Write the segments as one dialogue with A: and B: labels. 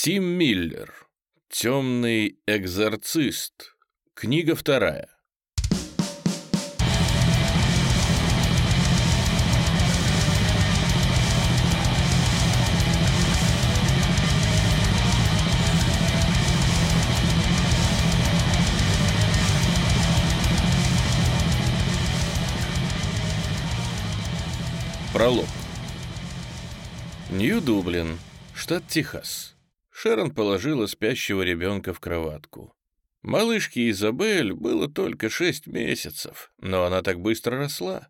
A: Тим Миллер. Темный экзорцист. Книга вторая. Пролог. Нью-Дублин, штат Техас. Шерон положила спящего ребенка в кроватку. Малышке Изабель было только шесть месяцев, но она так быстро росла.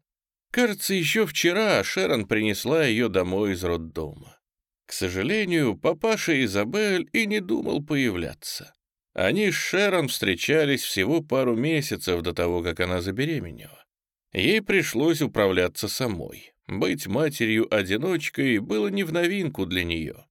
A: Кажется, еще вчера Шерон принесла ее домой из роддома. К сожалению, папаша Изабель и не думал появляться. Они с Шерон встречались всего пару месяцев до того, как она забеременела. Ей пришлось управляться самой. Быть матерью-одиночкой было не в новинку для нее.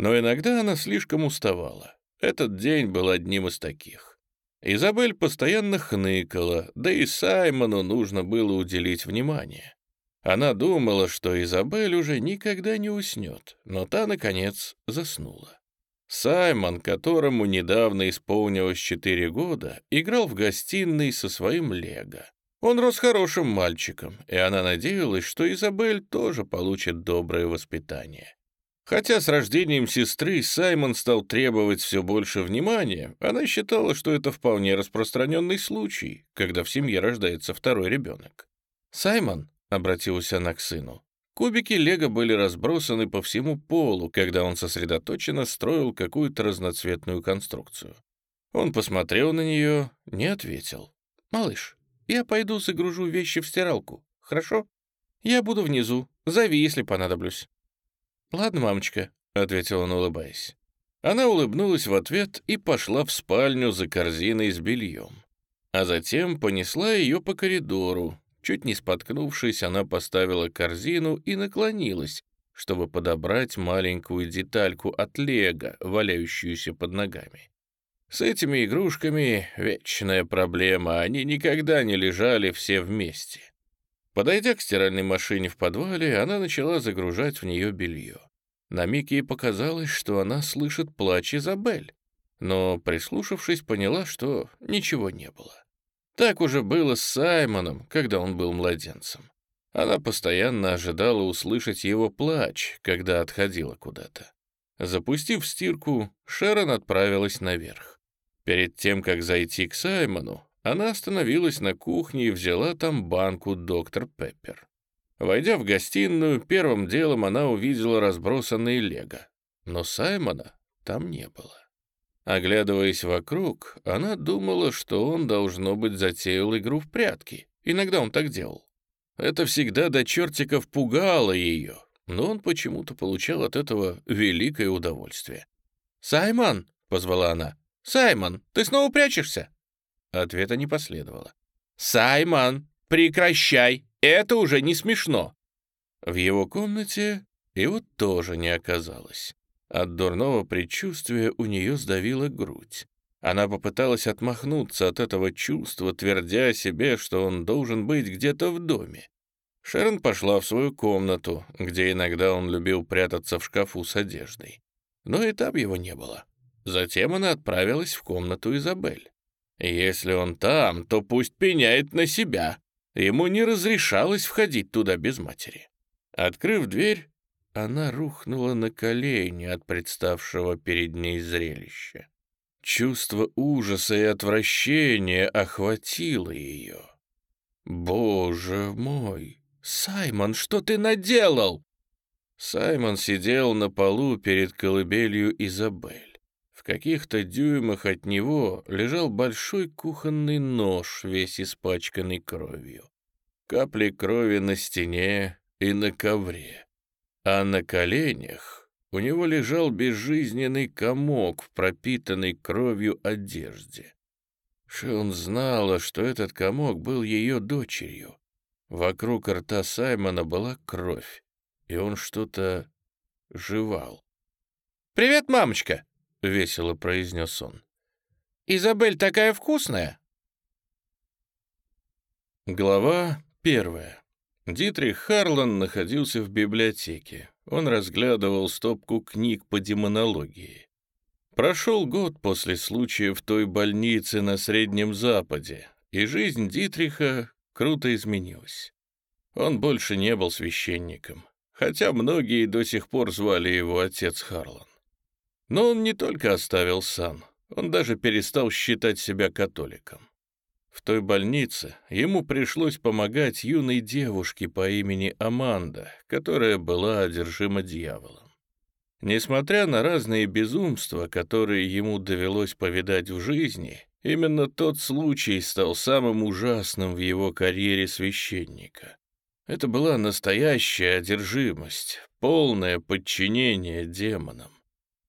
A: Но иногда она слишком уставала. Этот день был одним из таких. Изабель постоянно хныкала, да и Саймону нужно было уделить внимание. Она думала, что Изабель уже никогда не уснет, но та, наконец, заснула. Саймон, которому недавно исполнилось четыре года, играл в гостиной со своим лего. Он рос хорошим мальчиком, и она надеялась, что Изабель тоже получит доброе воспитание. Хотя с рождением сестры Саймон стал требовать все больше внимания, она считала, что это вполне распространенный случай, когда в семье рождается второй ребенок. «Саймон», — обратилась она к сыну, кубики лего были разбросаны по всему полу, когда он сосредоточенно строил какую-то разноцветную конструкцию. Он посмотрел на нее, не ответил. «Малыш, я пойду загружу вещи в стиралку, хорошо? Я буду внизу, зови, если понадоблюсь». «Ладно, мамочка», — ответил он, улыбаясь. Она улыбнулась в ответ и пошла в спальню за корзиной с бельем. А затем понесла ее по коридору. Чуть не споткнувшись, она поставила корзину и наклонилась, чтобы подобрать маленькую детальку от лего, валяющуюся под ногами. С этими игрушками вечная проблема, они никогда не лежали все вместе. Подойдя к стиральной машине в подвале, она начала загружать в нее белье. На миг ей показалось, что она слышит плач Изабель, но, прислушавшись, поняла, что ничего не было. Так уже было с Саймоном, когда он был младенцем. Она постоянно ожидала услышать его плач, когда отходила куда-то. Запустив стирку, Шерон отправилась наверх. Перед тем, как зайти к Саймону, она остановилась на кухне и взяла там банку доктор Пеппер. Войдя в гостиную, первым делом она увидела разбросанные лего, но Саймона там не было. Оглядываясь вокруг, она думала, что он, должно быть, затеял игру в прятки. Иногда он так делал. Это всегда до чертиков пугало ее, но он почему-то получал от этого великое удовольствие. «Саймон!» — позвала она. «Саймон, ты снова прячешься?» Ответа не последовало. «Саймон, прекращай! Это уже не смешно!» В его комнате его тоже не оказалось. От дурного предчувствия у нее сдавила грудь. Она попыталась отмахнуться от этого чувства, твердя себе, что он должен быть где-то в доме. Шерон пошла в свою комнату, где иногда он любил прятаться в шкафу с одеждой. Но и там его не было. Затем она отправилась в комнату Изабель. Если он там, то пусть пеняет на себя. Ему не разрешалось входить туда без матери. Открыв дверь, она рухнула на колени от представшего перед ней зрелища. Чувство ужаса и отвращения охватило ее. «Боже мой! Саймон, что ты наделал?» Саймон сидел на полу перед колыбелью Изабель. В каких-то дюймах от него лежал большой кухонный нож, весь испачканный кровью. Капли крови на стене и на ковре. А на коленях у него лежал безжизненный комок в пропитанной кровью одежде. Шон знала, что этот комок был ее дочерью. Вокруг рта Саймона была кровь, и он что-то жевал. «Привет, мамочка!» — весело произнес он. «Изабель такая вкусная!» Глава первая. Дитрих Харлан находился в библиотеке. Он разглядывал стопку книг по демонологии. Прошел год после случая в той больнице на Среднем Западе, и жизнь Дитриха круто изменилась. Он больше не был священником, хотя многие до сих пор звали его отец Харлан. Но он не только оставил сан, он даже перестал считать себя католиком. В той больнице ему пришлось помогать юной девушке по имени Аманда, которая была одержима дьяволом. Несмотря на разные безумства, которые ему довелось повидать в жизни, именно тот случай стал самым ужасным в его карьере священника. Это была настоящая одержимость, полное подчинение демонам.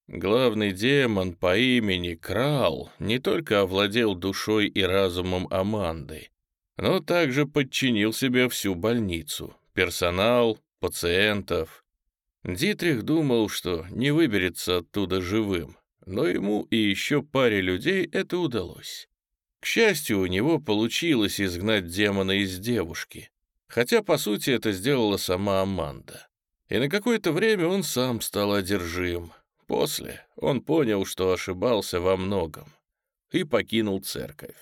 A: Главный демон по имени Крал не только овладел душой и разумом Аманды, но также подчинил себе всю больницу, персонал, пациентов. Дитрих думал, что не выберется оттуда живым, но ему и еще паре людей это удалось. К счастью, у него получилось изгнать демона из девушки, хотя, по сути, это сделала сама Аманда. И на какое-то время он сам стал одержим, После он понял, что ошибался во многом, и покинул церковь.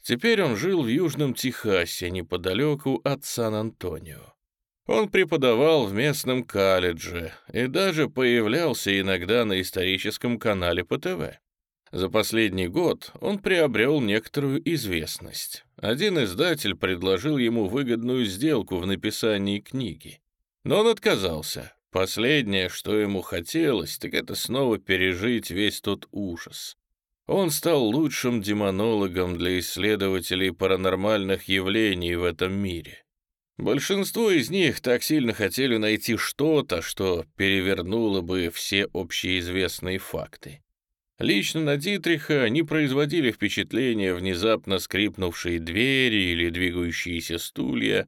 A: Теперь он жил в Южном Техасе, неподалеку от Сан-Антонио. Он преподавал в местном колледже и даже появлялся иногда на историческом канале по ТВ. За последний год он приобрел некоторую известность. Один издатель предложил ему выгодную сделку в написании книги. Но он отказался, Последнее, что ему хотелось, так это снова пережить весь тот ужас. Он стал лучшим демонологом для исследователей паранормальных явлений в этом мире. Большинство из них так сильно хотели найти что-то, что перевернуло бы все общеизвестные факты. Лично на Дитриха не производили впечатления внезапно скрипнувшие двери или двигающиеся стулья.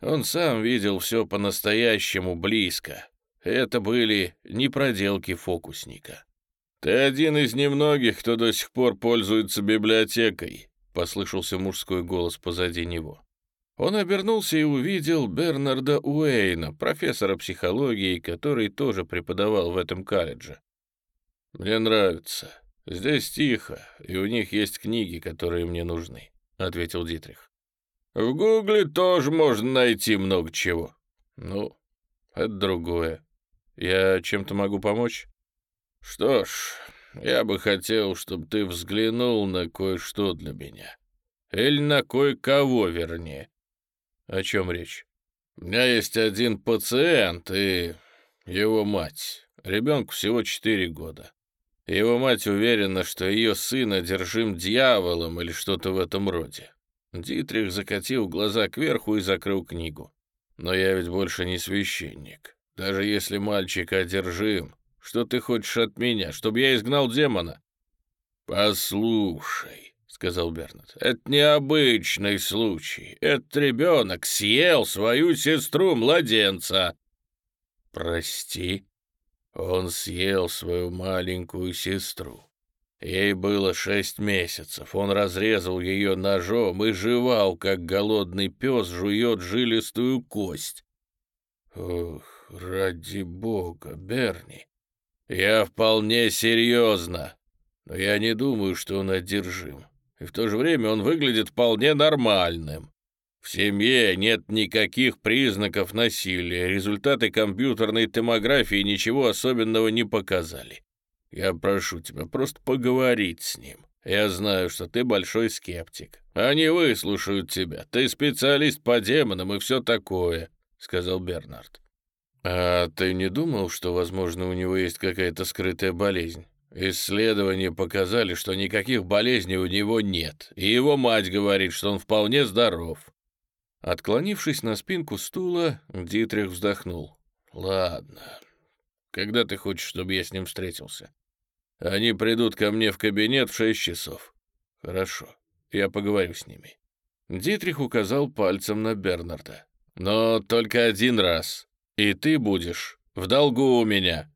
A: Он сам видел все по-настоящему близко, это были не проделки фокусника. «Ты один из немногих, кто до сих пор пользуется библиотекой», — послышался мужской голос позади него. Он обернулся и увидел Бернарда Уэйна, профессора психологии, который тоже преподавал в этом колледже. «Мне нравится. Здесь тихо, и у них есть книги, которые мне нужны», — ответил Дитрих. «В Гугле тоже можно найти много чего». «Ну, это другое. Я чем-то могу помочь? Что ж, я бы хотел, чтобы ты взглянул на кое-что для меня. Или на кое-кого, вернее. О чем речь? У меня есть один пациент и его мать. Ребенку всего четыре года. Его мать уверена, что ее сын одержим дьяволом или что-то в этом роде. Дитрих закатил глаза кверху и закрыл книгу. Но я ведь больше не священник. Даже если мальчик одержим, что ты хочешь от меня, чтобы я изгнал демона?» «Послушай», — сказал Бернард, — «это необычный случай. Этот ребенок съел свою сестру-младенца». «Прости?» Он съел свою маленькую сестру. Ей было шесть месяцев. Он разрезал ее ножом и жевал, как голодный пес жует жилистую кость. Ох, ради бога, Берни. Я вполне серьезно, но я не думаю, что он одержим. И в то же время он выглядит вполне нормальным. В семье нет никаких признаков насилия, результаты компьютерной томографии ничего особенного не показали. Я прошу тебя просто поговорить с ним. Я знаю, что ты большой скептик. Они выслушают тебя. Ты специалист по демонам и все такое», — сказал Бернард. «А ты не думал, что, возможно, у него есть какая-то скрытая болезнь? Исследования показали, что никаких болезней у него нет, и его мать говорит, что он вполне здоров». Отклонившись на спинку стула, Дитрих вздохнул. «Ладно. Когда ты хочешь, чтобы я с ним встретился? Они придут ко мне в кабинет в шесть часов. Хорошо, я поговорю с ними». Дитрих указал пальцем на Бернарда. «Но только один раз. И ты будешь в долгу у меня.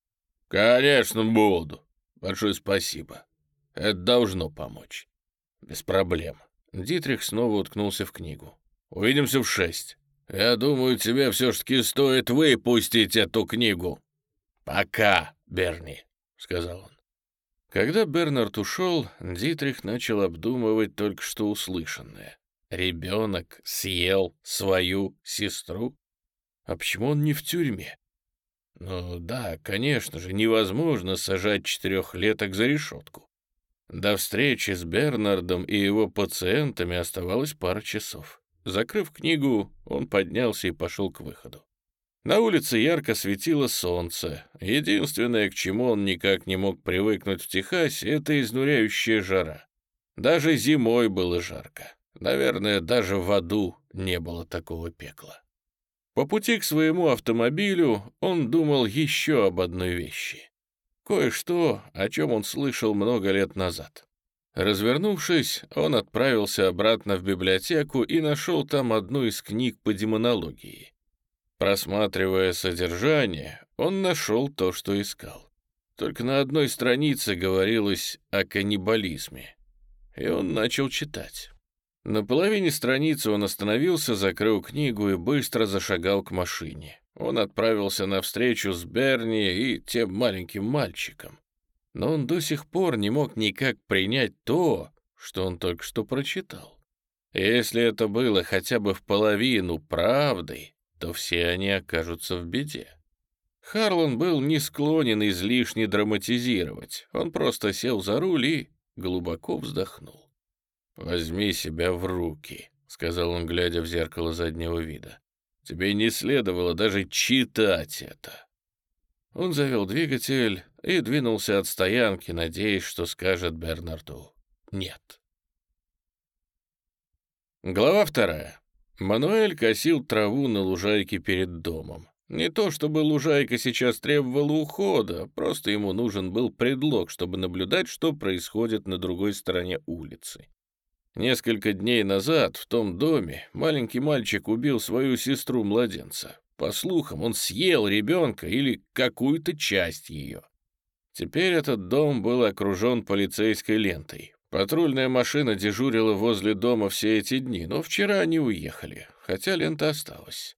A: Конечно, буду. Большое спасибо. Это должно помочь. Без проблем. Дитрих снова уткнулся в книгу. Увидимся в шесть. Я думаю, тебе все-таки стоит выпустить эту книгу. Пока, Берни, сказал он. Когда Бернард ушел, Дитрих начал обдумывать только что услышанное. Ребенок съел свою сестру? А почему он не в тюрьме? Ну да, конечно же, невозможно сажать четырехлеток за решетку. До встречи с Бернардом и его пациентами оставалось пара часов. Закрыв книгу, он поднялся и пошел к выходу. На улице ярко светило солнце. Единственное, к чему он никак не мог привыкнуть в Техасе, это изнуряющая жара. Даже зимой было жарко. Наверное, даже в аду не было такого пекла. По пути к своему автомобилю он думал еще об одной вещи. Кое-что, о чем он слышал много лет назад. Развернувшись, он отправился обратно в библиотеку и нашел там одну из книг по демонологии. Просматривая содержание, он нашел то, что искал. Только на одной странице говорилось о каннибализме. И он начал читать. На половине страницы он остановился, закрыл книгу и быстро зашагал к машине. Он отправился на встречу с Берни и тем маленьким мальчиком. Но он до сих пор не мог никак принять то, что он только что прочитал. Если это было хотя бы в половину правдой, то все они окажутся в беде. Харлан был не склонен излишне драматизировать. Он просто сел за руль и глубоко вздохнул. «Возьми себя в руки», — сказал он, глядя в зеркало заднего вида. «Тебе не следовало даже читать это». Он завел двигатель и двинулся от стоянки, надеясь, что скажет Бернарду «нет». Глава вторая. Мануэль косил траву на лужайке перед домом. Не то чтобы лужайка сейчас требовала ухода, просто ему нужен был предлог, чтобы наблюдать, что происходит на другой стороне улицы. Несколько дней назад в том доме маленький мальчик убил свою сестру-младенца. По слухам, он съел ребенка или какую-то часть ее. Теперь этот дом был окружен полицейской лентой. Патрульная машина дежурила возле дома все эти дни, но вчера они уехали, хотя лента осталась.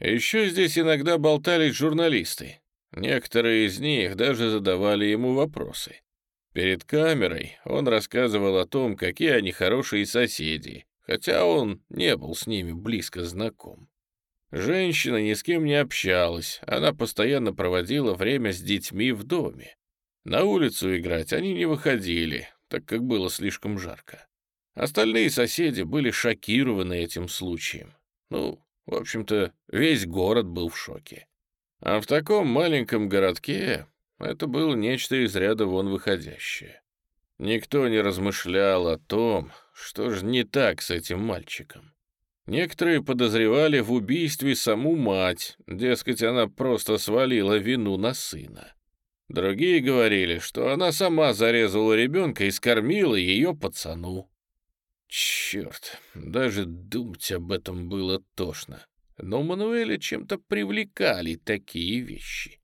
A: Еще здесь иногда болтались журналисты. Некоторые из них даже задавали ему вопросы. Перед камерой он рассказывал о том, какие они хорошие соседи, хотя он не был с ними близко знаком. Женщина ни с кем не общалась, она постоянно проводила время с детьми в доме. На улицу играть они не выходили, так как было слишком жарко. Остальные соседи были шокированы этим случаем. Ну, в общем-то, весь город был в шоке. А в таком маленьком городке это было нечто из ряда вон выходящее. Никто не размышлял о том, что же не так с этим мальчиком. Некоторые подозревали в убийстве саму мать, дескать, она просто свалила вину на сына. Другие говорили, что она сама зарезала ребенка и скормила ее пацану. Черт, даже думать об этом было тошно. Но Мануэля чем-то привлекали такие вещи.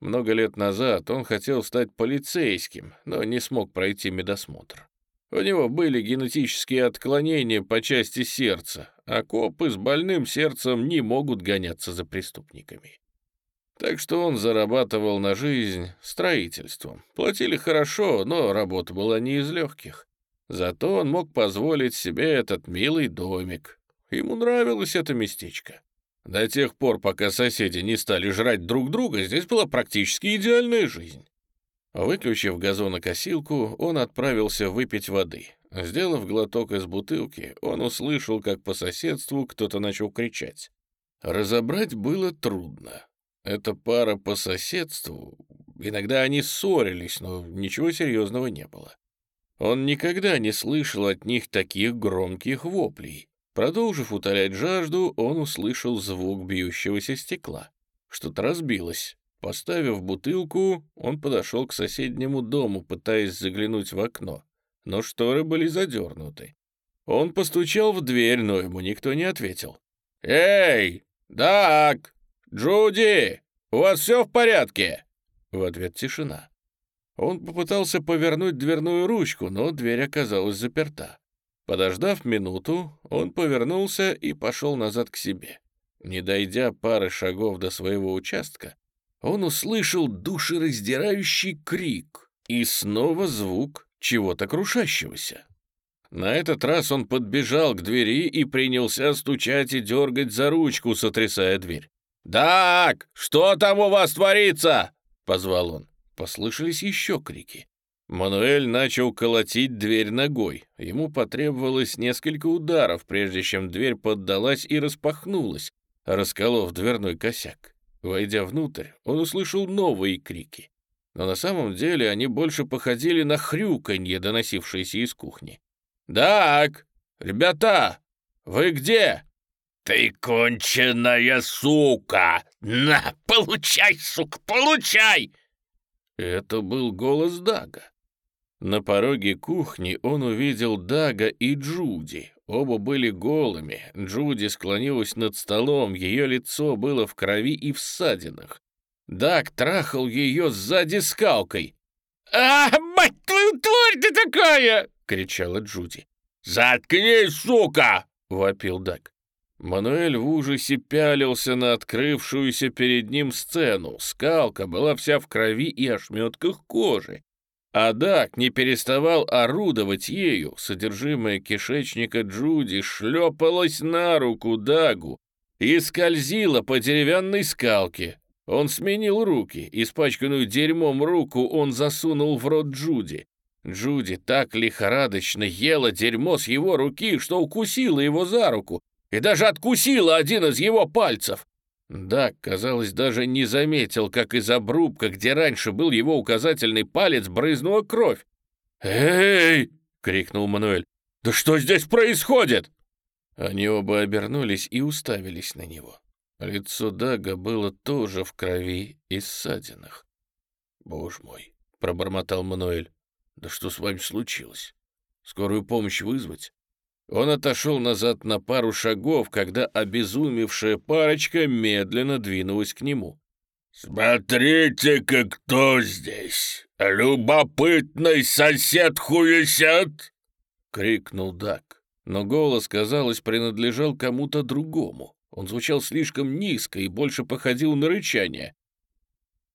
A: Много лет назад он хотел стать полицейским, но не смог пройти медосмотр. У него были генетические отклонения по части сердца, а копы с больным сердцем не могут гоняться за преступниками. Так что он зарабатывал на жизнь строительством. Платили хорошо, но работа была не из легких. Зато он мог позволить себе этот милый домик. Ему нравилось это местечко. До тех пор, пока соседи не стали жрать друг друга, здесь была практически идеальная жизнь. Выключив газонокосилку, он отправился выпить воды. Сделав глоток из бутылки, он услышал, как по соседству кто-то начал кричать. Разобрать было трудно. Эта пара по соседству... Иногда они ссорились, но ничего серьезного не было. Он никогда не слышал от них таких громких воплей. Продолжив утолять жажду, он услышал звук бьющегося стекла. Что-то разбилось. Поставив бутылку, он подошел к соседнему дому, пытаясь заглянуть в окно, но шторы были задернуты. Он постучал в дверь, но ему никто не ответил. «Эй, Дак! Джуди! У вас все в порядке?» В ответ тишина. Он попытался повернуть дверную ручку, но дверь оказалась заперта. Подождав минуту, он повернулся и пошел назад к себе. Не дойдя пары шагов до своего участка, он услышал душераздирающий крик. И снова звук чего-то крушащегося. На этот раз он подбежал к двери и принялся стучать и дергать за ручку, сотрясая дверь. «Так, что там у вас творится?» — позвал он. Послышались еще крики. Мануэль начал колотить дверь ногой. Ему потребовалось несколько ударов, прежде чем дверь поддалась и распахнулась, расколов дверной косяк. Войдя внутрь, он услышал новые крики. Но на самом деле они больше походили на хрюканье, доносившееся из кухни. «Так, ребята, вы где?»
B: «Ты конченая сука! На, получай, сука, получай!»
A: Это был голос Дага. На пороге кухни он увидел Дага и Джуди. Оба были голыми. Джуди склонилась над столом, ее лицо было в крови и в ссадинах. Даг трахал ее сзади скалкой.
B: «А, мать твою, тварь ты такая!»
A: — кричала Джуди.
B: «Заткнись, сука!»
A: — вопил Даг. Мануэль в ужасе пялился на открывшуюся перед ним сцену. Скалка была вся в крови и ошметках кожи. А Дак не переставал орудовать ею. Содержимое кишечника Джуди шлепалось на руку Дагу и скользило по деревянной скалке. Он сменил руки. Испачканную дерьмом руку он засунул в рот Джуди. Джуди так лихорадочно ела дерьмо с его руки, что укусила его за руку и даже откусила один из его пальцев. Да, казалось, даже не заметил, как из обрубка, где раньше был его указательный палец, брызнула кровь. «Эй!» — крикнул Мануэль. «Да что здесь происходит?» Они оба обернулись и уставились на него. Лицо Дага было тоже в крови и ссадинах. «Боже мой!» — пробормотал Мануэль. «Да что с вами случилось? Скорую помощь вызвать?» Он отошел назад на пару шагов, когда обезумевшая парочка медленно двинулась к нему.
B: «Смотрите-ка, кто здесь! Любопытный сосед хуесет!»
A: — крикнул Дак. Но голос, казалось, принадлежал кому-то другому. Он звучал слишком низко и больше походил на рычание.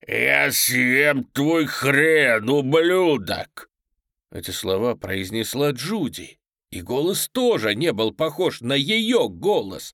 B: «Я съем твой хрен, ублюдок!»
A: Эти слова произнесла Джуди, и голос тоже не был похож на ее голос.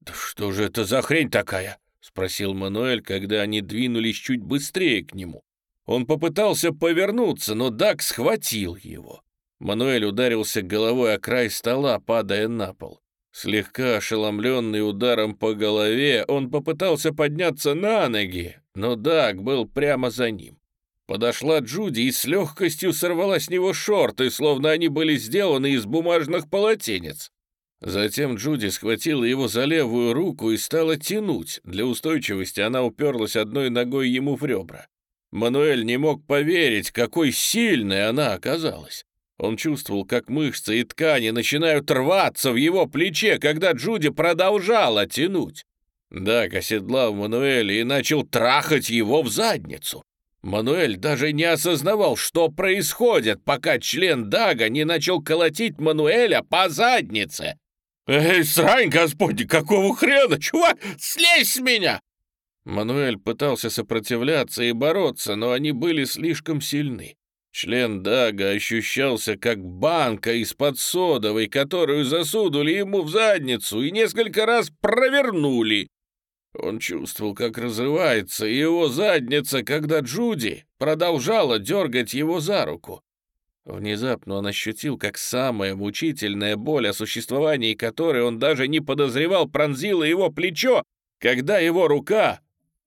A: «Да что же это за хрень такая?» — спросил Мануэль, когда они двинулись чуть быстрее к нему. Он попытался повернуться, но Дак схватил его. Мануэль ударился головой о край стола, падая на пол. Слегка ошеломленный ударом по голове, он попытался подняться на ноги, но Даг был прямо за ним. Подошла Джуди и с легкостью сорвала с него шорты, словно они были сделаны из бумажных полотенец. Затем Джуди схватила его за левую руку и стала тянуть. Для устойчивости она уперлась одной ногой ему в ребра. Мануэль не мог поверить, какой сильной она оказалась. Он чувствовал, как мышцы и ткани начинают рваться в его плече, когда Джуди продолжала тянуть. Даг оседлал Мануэля и начал трахать его в задницу. Мануэль даже не осознавал, что происходит, пока член Дага не начал колотить Мануэля по заднице. «Эй, срань, господи, какого хрена, чувак, слезь с меня!» Мануэль пытался сопротивляться и бороться, но они были слишком сильны. Член Дага ощущался как банка из-под содовой, которую засунули ему в задницу и несколько раз провернули. Он чувствовал, как разрывается его задница, когда Джуди продолжала дергать его за руку. Внезапно он ощутил, как самая мучительная боль, о существовании которой он даже не подозревал, пронзила его плечо, когда его рука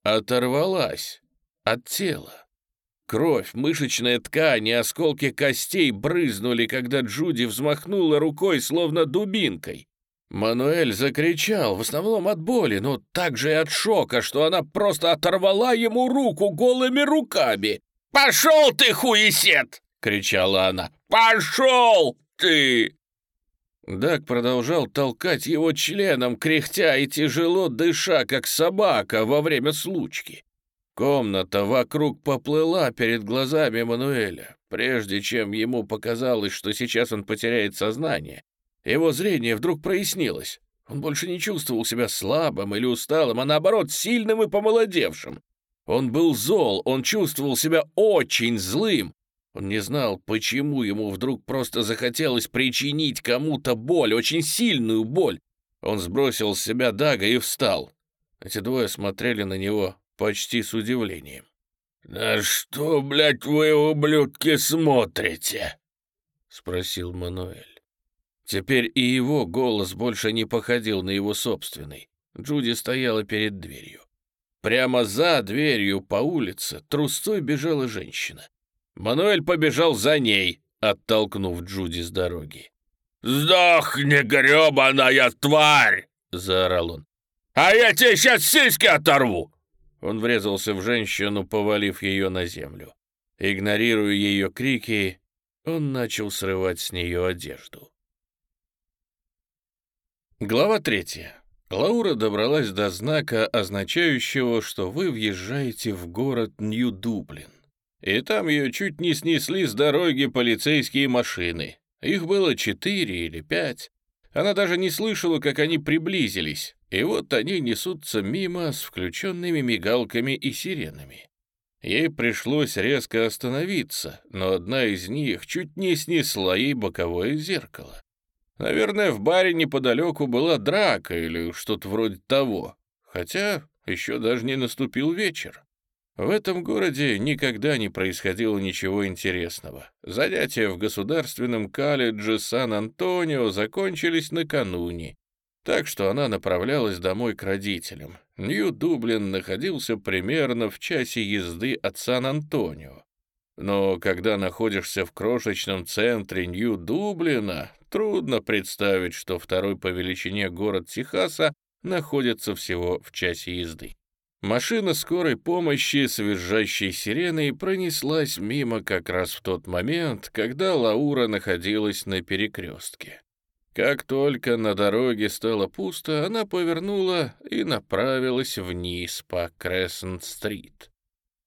A: оторвалась от тела. Кровь, мышечная ткань и осколки костей брызнули, когда Джуди взмахнула рукой, словно дубинкой. Мануэль закричал, в основном от боли, но также и от шока, что она просто оторвала ему руку голыми руками.
B: «Пошел ты, хуесет!» — кричала она. «Пошел ты!»
A: Даг продолжал толкать его членом, кряхтя и тяжело дыша, как собака во время случки. Комната вокруг поплыла перед глазами Мануэля, прежде чем ему показалось, что сейчас он потеряет сознание. Его зрение вдруг прояснилось. Он больше не чувствовал себя слабым или усталым, а наоборот сильным и помолодевшим. Он был зол, он чувствовал себя очень злым Он не знал, почему ему вдруг просто захотелось причинить кому-то боль, очень сильную боль. Он сбросил с себя Дага и встал. Эти двое смотрели на него почти с удивлением.
B: «На что, блядь, вы, ублюдки, смотрите?»
A: — спросил Мануэль. Теперь и его голос больше не походил на его собственный. Джуди стояла перед дверью. Прямо за дверью по улице трусцой бежала женщина. Мануэль побежал за ней, оттолкнув Джуди с дороги.
B: «Сдохни, гребаная тварь!» — заорал он. «А я тебе сейчас сиськи оторву!»
A: Он врезался в женщину, повалив ее на землю. Игнорируя ее крики, он начал срывать с нее одежду. Глава третья. Лаура добралась до знака, означающего, что вы въезжаете в город Нью-Дублин. И там ее чуть не снесли с дороги полицейские машины. Их было четыре или пять. Она даже не слышала, как они приблизились. И вот они несутся мимо с включенными мигалками и сиренами. Ей пришлось резко остановиться, но одна из них чуть не снесла ей боковое зеркало. Наверное, в баре неподалеку была драка или что-то вроде того, хотя еще даже не наступил вечер. В этом городе никогда не происходило ничего интересного. Занятия в государственном колледже Сан-Антонио закончились накануне, так что она направлялась домой к родителям. Нью-Дублин находился примерно в часе езды от Сан-Антонио. Но когда находишься в крошечном центре Нью-Дублина, трудно представить, что второй по величине город Техаса находится всего в часе езды. Машина скорой помощи с визжащей сиреной пронеслась мимо как раз в тот момент, когда Лаура находилась на перекрестке. Как только на дороге стало пусто, она повернула и направилась вниз по Крессент-стрит.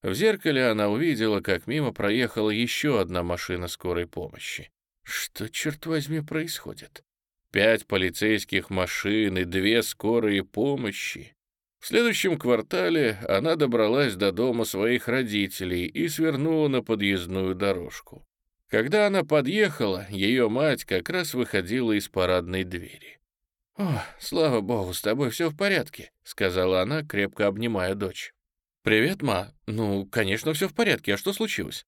A: В зеркале она увидела, как мимо проехала еще одна машина скорой помощи. Что, черт возьми, происходит? Пять полицейских машин и две скорые помощи. В следующем квартале она добралась до дома своих родителей и свернула на подъездную дорожку. Когда она подъехала, ее мать как раз выходила из парадной двери. «О, слава богу, с тобой все в порядке», — сказала она, крепко обнимая дочь. «Привет, ма. Ну, конечно, все в порядке. А что случилось?»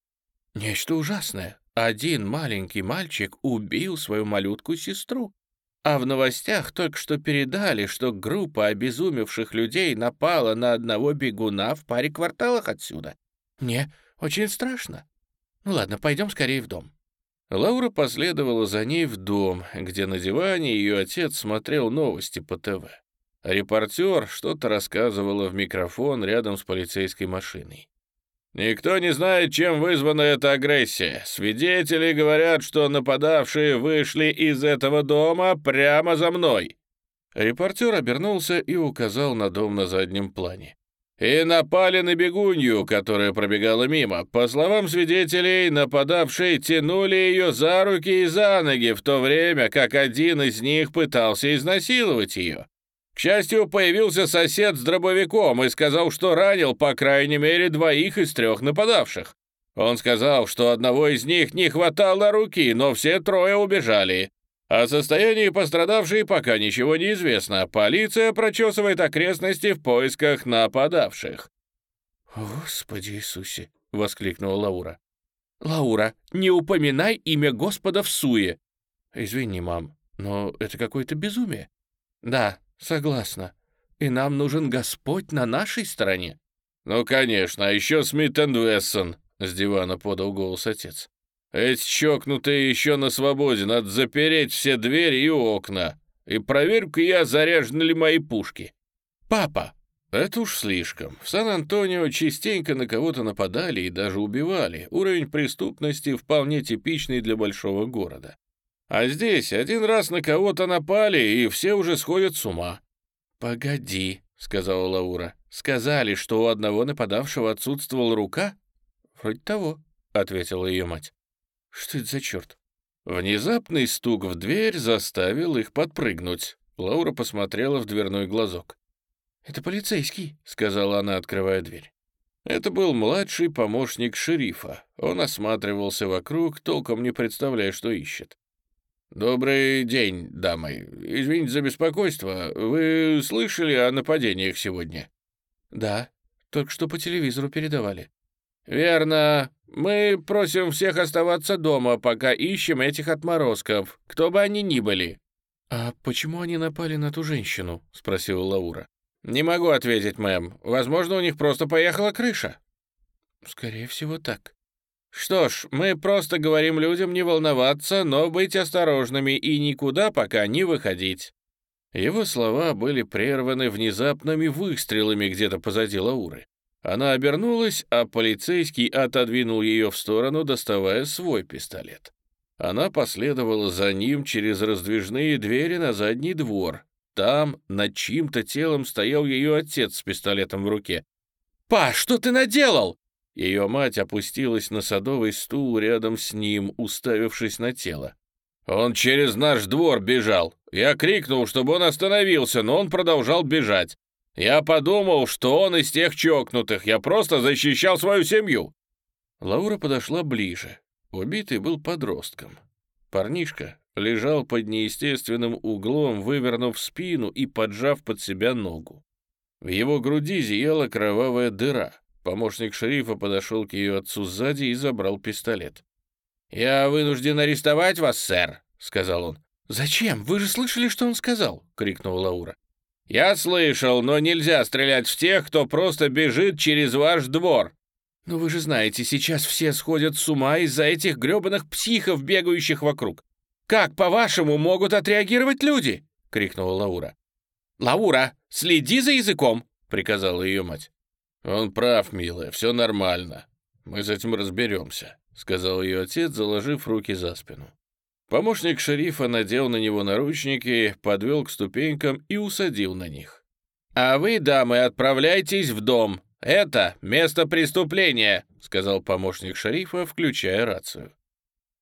A: «Нечто ужасное. Один маленький мальчик убил свою малютку-сестру. А в новостях только что передали, что группа обезумевших людей напала на одного бегуна в паре кварталах отсюда. Мне очень страшно. Ну ладно, пойдем скорее в дом». Лаура последовала за ней в дом, где на диване ее отец смотрел новости по ТВ. Репортер что-то рассказывала в микрофон рядом с полицейской машиной. «Никто не знает, чем вызвана эта агрессия. Свидетели говорят, что нападавшие вышли из этого дома прямо за мной». Репортер обернулся и указал на дом на заднем плане. «И напали на бегунью, которая пробегала мимо. По словам свидетелей, нападавшие тянули ее за руки и за ноги, в то время как один из них пытался изнасиловать ее. К счастью, появился сосед с дробовиком и сказал, что ранил по крайней мере двоих из трех нападавших. Он сказал, что одного из них не хватало руки, но все трое убежали. О состоянии пострадавшей пока ничего не известно. Полиция прочесывает окрестности в поисках нападавших. «Господи Иисусе!» — воскликнула Лаура. «Лаура, не упоминай имя Господа в суе!» «Извини, мам, но это какое-то безумие». «Да, «Согласна. И нам нужен Господь на нашей стороне». «Ну, конечно, а еще Смит энд Вессон», — с дивана подал голос отец. «Эти чокнутые еще на свободе, надо запереть все двери и окна. И проверю-ка я, заряжены ли мои пушки». «Папа!» Это уж слишком. В Сан-Антонио частенько на кого-то нападали и даже убивали. Уровень преступности вполне типичный для большого города. А здесь один раз на кого-то напали, и все уже сходят с ума». «Погоди», — сказала Лаура. «Сказали, что у одного нападавшего отсутствовала рука?» «Вроде того», — ответила ее мать. «Что это за черт?» Внезапный стук в дверь заставил их подпрыгнуть. Лаура посмотрела в дверной глазок. «Это полицейский», — сказала она, открывая дверь. Это был младший помощник шерифа. Он осматривался вокруг, толком не представляя, что ищет. «Добрый день, дамы. Извините за беспокойство. Вы слышали о нападениях сегодня?»
C: «Да, только что по телевизору передавали».
A: «Верно. Мы просим всех оставаться дома, пока ищем этих отморозков, кто бы они ни были».
C: «А почему они напали на ту женщину?» — спросила Лаура.
A: «Не могу ответить, мэм. Возможно, у них просто поехала крыша».
C: «Скорее всего, так».
A: «Что ж, мы просто говорим людям не волноваться, но быть осторожными и никуда пока не выходить». Его слова были прерваны внезапными выстрелами где-то позади Лауры. Она обернулась, а полицейский отодвинул ее в сторону, доставая свой пистолет. Она последовала за ним через раздвижные двери на задний двор, там над чьим-то телом стоял ее отец с пистолетом в руке. «Па, что ты наделал?» Ее мать опустилась на садовый стул рядом с ним, уставившись на тело. «Он через наш двор бежал. Я крикнул, чтобы он остановился, но он продолжал бежать. Я подумал, что он из тех чокнутых. Я просто защищал свою семью». Лаура подошла ближе. Убитый был подростком. Парнишка лежал под неестественным углом, вывернув спину и поджав под себя ногу. В его груди зияла кровавая дыра. Помощник шерифа подошел к ее отцу сзади и забрал пистолет. «Я вынужден арестовать вас, сэр», — сказал он.
C: «Зачем? Вы же слышали, что он сказал?» — крикнула Лаура.
A: «Я слышал, но нельзя стрелять в тех, кто просто бежит через ваш двор».
C: «Но вы же знаете, сейчас все сходят с ума из-за этих грёбаных психов, бегающих вокруг. «Как, по-вашему, могут отреагировать люди?» — крикнула Лаура. «Лаура, следи за языком!» — приказала ее мать.
A: «Он прав, милая, все нормально. Мы с этим разберемся», — сказал ее отец, заложив руки за спину. Помощник шерифа надел на него наручники, подвел к ступенькам и усадил на них. «А вы, дамы, отправляйтесь в дом. Это место преступления», — сказал помощник шерифа, включая рацию.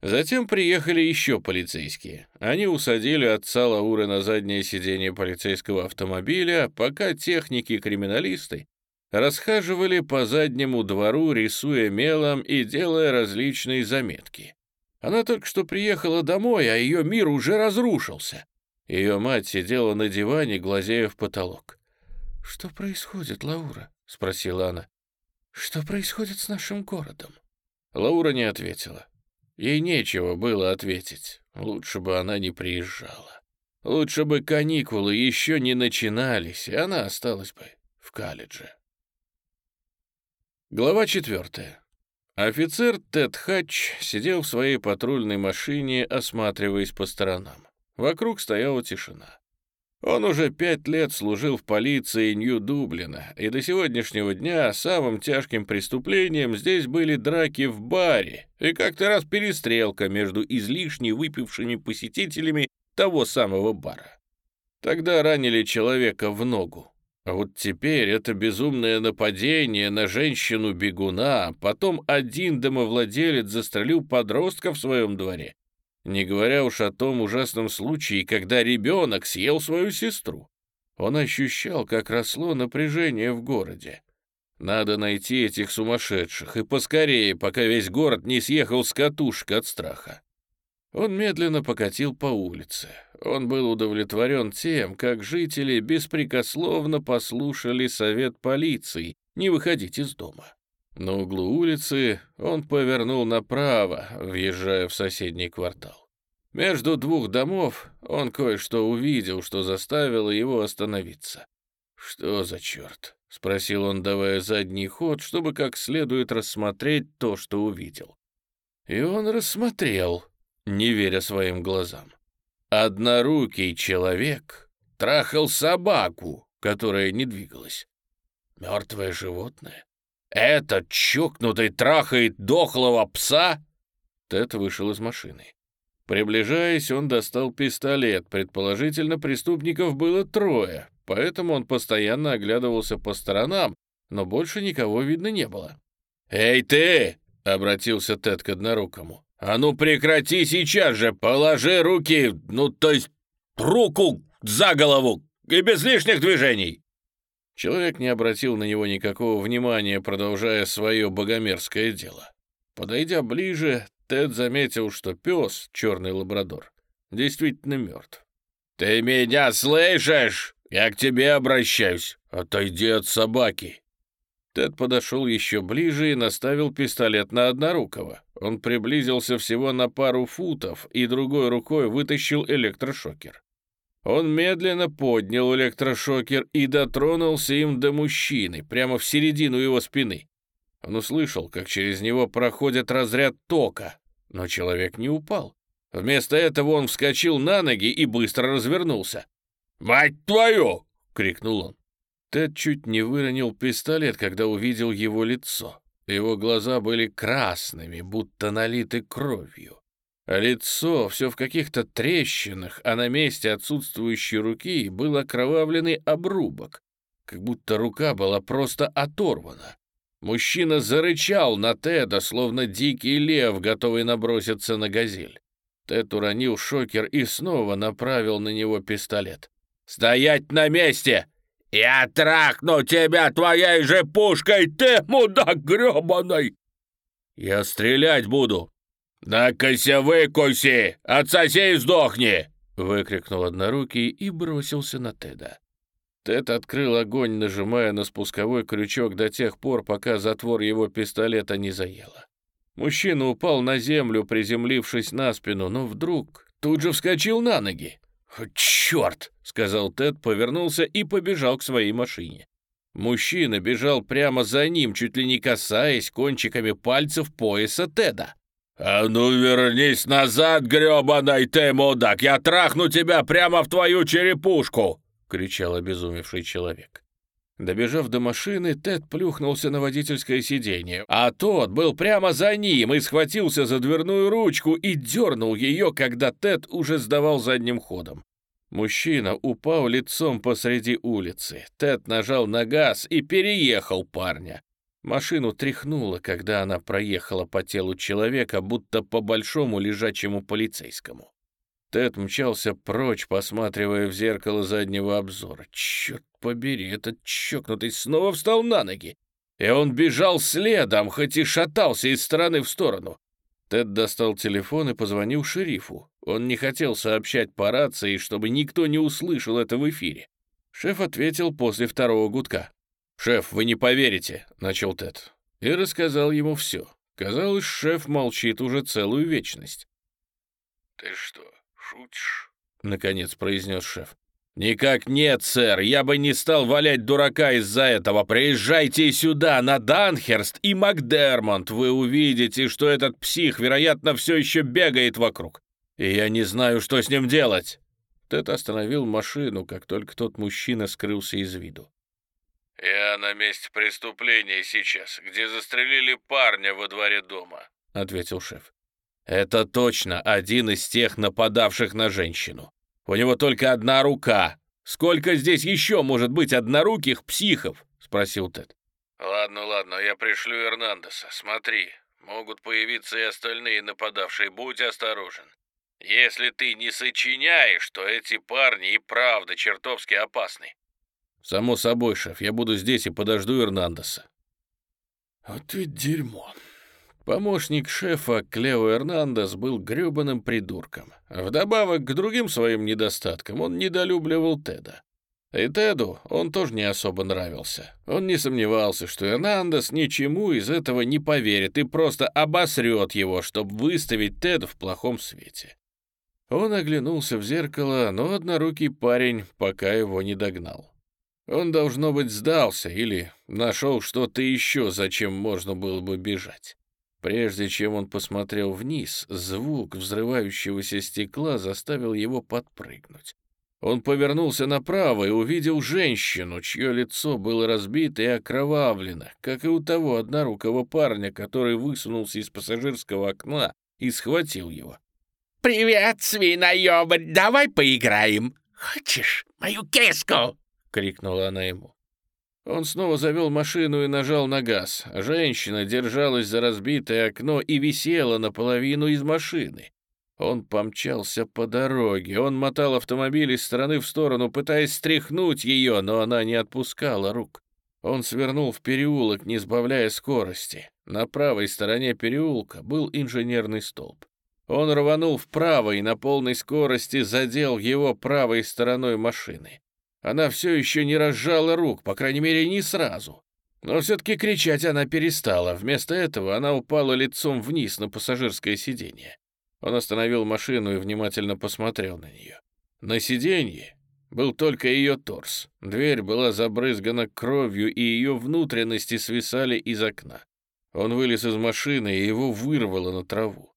A: Затем приехали еще полицейские. Они усадили отца Лауры на заднее сиденье полицейского автомобиля, пока техники-криминалисты расхаживали по заднему двору, рисуя мелом и делая различные заметки. Она только что приехала домой, а ее мир уже разрушился. Ее мать сидела на диване, глазея в потолок.
C: «Что происходит, Лаура?» — спросила она. «Что происходит с нашим городом?»
A: Лаура не ответила. Ей нечего было ответить. Лучше бы она не приезжала. Лучше бы каникулы еще не начинались, и она осталась бы в колледже. Глава четвертая. Офицер Тед Хатч сидел в своей патрульной машине, осматриваясь по сторонам. Вокруг стояла тишина. Он уже пять лет служил в полиции Нью-Дублина, и до сегодняшнего дня самым тяжким преступлением здесь были драки в баре и как-то раз перестрелка между излишне выпившими посетителями того самого бара. Тогда ранили человека в ногу. А вот теперь это безумное нападение на женщину-бегуна, потом один домовладелец застрелил подростка в своем дворе, не говоря уж о том ужасном случае, когда ребенок съел свою сестру. Он ощущал, как росло напряжение в городе. Надо найти этих сумасшедших, и поскорее, пока весь город не съехал с катушек от страха. Он медленно покатил по улице. Он был удовлетворен тем, как жители беспрекословно послушали совет полиции не выходить из дома. На углу улицы он повернул направо, въезжая в соседний квартал. Между двух домов он кое-что увидел, что заставило его остановиться. «Что за черт?» — спросил он, давая задний ход, чтобы как следует рассмотреть то, что увидел. И он рассмотрел, не веря своим глазам. Однорукий человек трахал собаку, которая не двигалась. Мертвое животное? «Этот чокнутый трахает дохлого пса?» Тед вышел из машины. Приближаясь, он достал пистолет. Предположительно, преступников было трое, поэтому он постоянно оглядывался по сторонам, но больше никого видно не было. «Эй, ты!» — обратился Тед к однорукому. «А ну прекрати сейчас же! Положи руки, ну то есть руку за голову и без лишних движений!» Человек не обратил на него никакого внимания, продолжая свое богомерзкое дело. Подойдя ближе, Тед заметил, что пес, черный лабрадор, действительно мертв.
B: «Ты меня слышишь? Я к тебе обращаюсь. Отойди от собаки!»
A: Тед подошел еще ближе и наставил пистолет на Однорукого. Он приблизился всего на пару футов и другой рукой вытащил электрошокер. Он медленно поднял электрошокер и дотронулся им до мужчины, прямо в середину его спины. Он услышал, как через него проходит разряд тока, но человек не упал. Вместо этого он вскочил на ноги и быстро развернулся.
B: «Мать твою!» — крикнул он.
A: Тед чуть не выронил пистолет, когда увидел его лицо. Его глаза были красными, будто налиты кровью. А лицо все в каких-то трещинах, а на месте отсутствующей руки был окровавленный обрубок, как будто рука была просто оторвана. Мужчина зарычал на Теда, словно дикий лев, готовый наброситься на газель. Тед уронил шокер и снова направил на него пистолет.
B: «Стоять на месте! Я трахну тебя твоей же пушкой, ты мудак гребаный!»
A: «Я стрелять буду!»
B: «Накося выкуси! Отсоси и сдохни!»
A: — выкрикнул однорукий и бросился на Теда. Тед открыл огонь, нажимая на спусковой крючок до тех пор, пока затвор его пистолета не заело. Мужчина упал на землю, приземлившись на спину, но вдруг тут же вскочил на ноги. «Черт!» — сказал Тед, повернулся и побежал к своей машине. Мужчина бежал прямо за ним, чуть ли не касаясь кончиками пальцев пояса Теда.
B: «А ну вернись назад, грёбаный ты, мудак! Я трахну тебя прямо в твою черепушку!» — кричал обезумевший человек.
A: Добежав до машины, Тед плюхнулся на водительское сиденье, а тот был прямо за ним и схватился за дверную ручку и дернул ее, когда Тед уже сдавал задним ходом. Мужчина упал лицом посреди улицы. Тед нажал на газ и переехал парня. Машину тряхнуло, когда она проехала по телу человека, будто по большому лежачему полицейскому. Тед мчался прочь, посматривая в зеркало заднего обзора. Черт побери, этот чокнутый снова встал на ноги. И он бежал следом, хоть и шатался из стороны в сторону. Тед достал телефон и позвонил шерифу. Он не хотел сообщать по рации, чтобы никто не услышал это в эфире. Шеф ответил после второго гудка. «Шеф, вы не поверите», — начал Тед. И рассказал ему все. Казалось, шеф молчит уже целую вечность.
B: «Ты что, шутишь?»
A: — наконец произнес шеф. «Никак нет, сэр, я бы не стал валять дурака из-за этого. Приезжайте сюда, на Данхерст и Макдермонт. Вы увидите, что этот псих, вероятно, все еще бегает вокруг. И я не знаю, что с ним делать». Тед остановил машину, как только тот мужчина скрылся из виду.
B: «Я на месте преступления сейчас, где застрелили парня во дворе дома», —
A: ответил шеф. «Это точно один из тех нападавших на женщину. У него только одна рука. Сколько здесь еще может быть одноруких психов?» — спросил Тед.
B: «Ладно, ладно, я пришлю Эрнандеса. Смотри, могут появиться и остальные нападавшие. Будь осторожен. Если ты не сочиняешь, то эти парни и правда чертовски опасны».
A: «Само собой, шеф, я буду здесь и подожду Эрнандеса».
B: «Вот ведь дерьмо»,
A: Помощник шефа Клео Эрнандес был грёбаным придурком. Вдобавок к другим своим недостаткам он недолюбливал Теда. И Теду он тоже не особо нравился. Он не сомневался, что Эрнандес ничему из этого не поверит и просто обосрет его, чтобы выставить Теда в плохом свете. Он оглянулся в зеркало, но однорукий парень пока его не догнал. Он, должно быть, сдался или нашел что-то еще, зачем можно было бы бежать. Прежде чем он посмотрел вниз, звук взрывающегося стекла заставил его подпрыгнуть. Он повернулся направо и увидел женщину, чье лицо было разбито и окровавлено, как и у того однорукого парня, который высунулся из пассажирского окна и схватил его.
D: «Привет, свиноёбарь, давай поиграем. Хочешь мою киску?» — крикнула она ему.
A: Он снова завел машину и нажал на газ. Женщина держалась за разбитое окно и висела наполовину из машины. Он помчался по дороге, он мотал автомобиль из стороны в сторону, пытаясь стряхнуть ее, но она не отпускала рук. Он свернул в переулок, не сбавляя скорости. На правой стороне переулка был инженерный столб. Он рванул вправо и на полной скорости задел его правой стороной машины. Она все еще не разжала рук, по крайней мере, не сразу. Но все-таки кричать она перестала. Вместо этого она упала лицом вниз на пассажирское сиденье. Он остановил машину и внимательно посмотрел на нее. На сиденье был только ее торс. Дверь была забрызгана кровью, и ее внутренности свисали из окна. Он вылез из машины, и его вырвало на траву.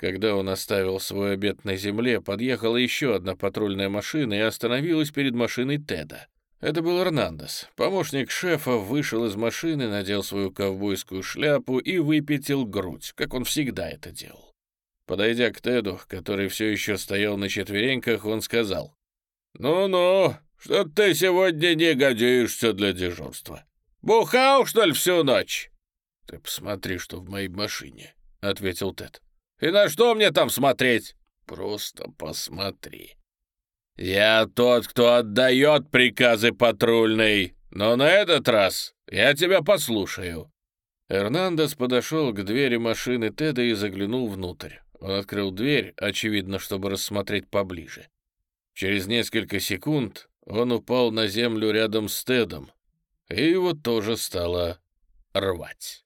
A: Когда он оставил свой обед на земле, подъехала еще одна патрульная машина и остановилась перед машиной Теда. Это был Эрнандес. Помощник шефа вышел из машины, надел свою ковбойскую шляпу и выпятил грудь, как он всегда это делал. Подойдя к Теду, который все еще стоял на четвереньках, он сказал, «Ну-ну, что ты сегодня не годишься для дежурства. Бухал, что ли, всю ночь?» «Ты посмотри, что в моей машине», — ответил Тед. И на что мне там смотреть? Просто посмотри. Я тот, кто отдает приказы патрульной, но на этот раз я тебя послушаю. Эрнандес подошел к двери машины Теда и заглянул внутрь. Он открыл дверь, очевидно, чтобы рассмотреть поближе. Через несколько секунд он упал на землю рядом с Тедом, и его тоже стало рвать.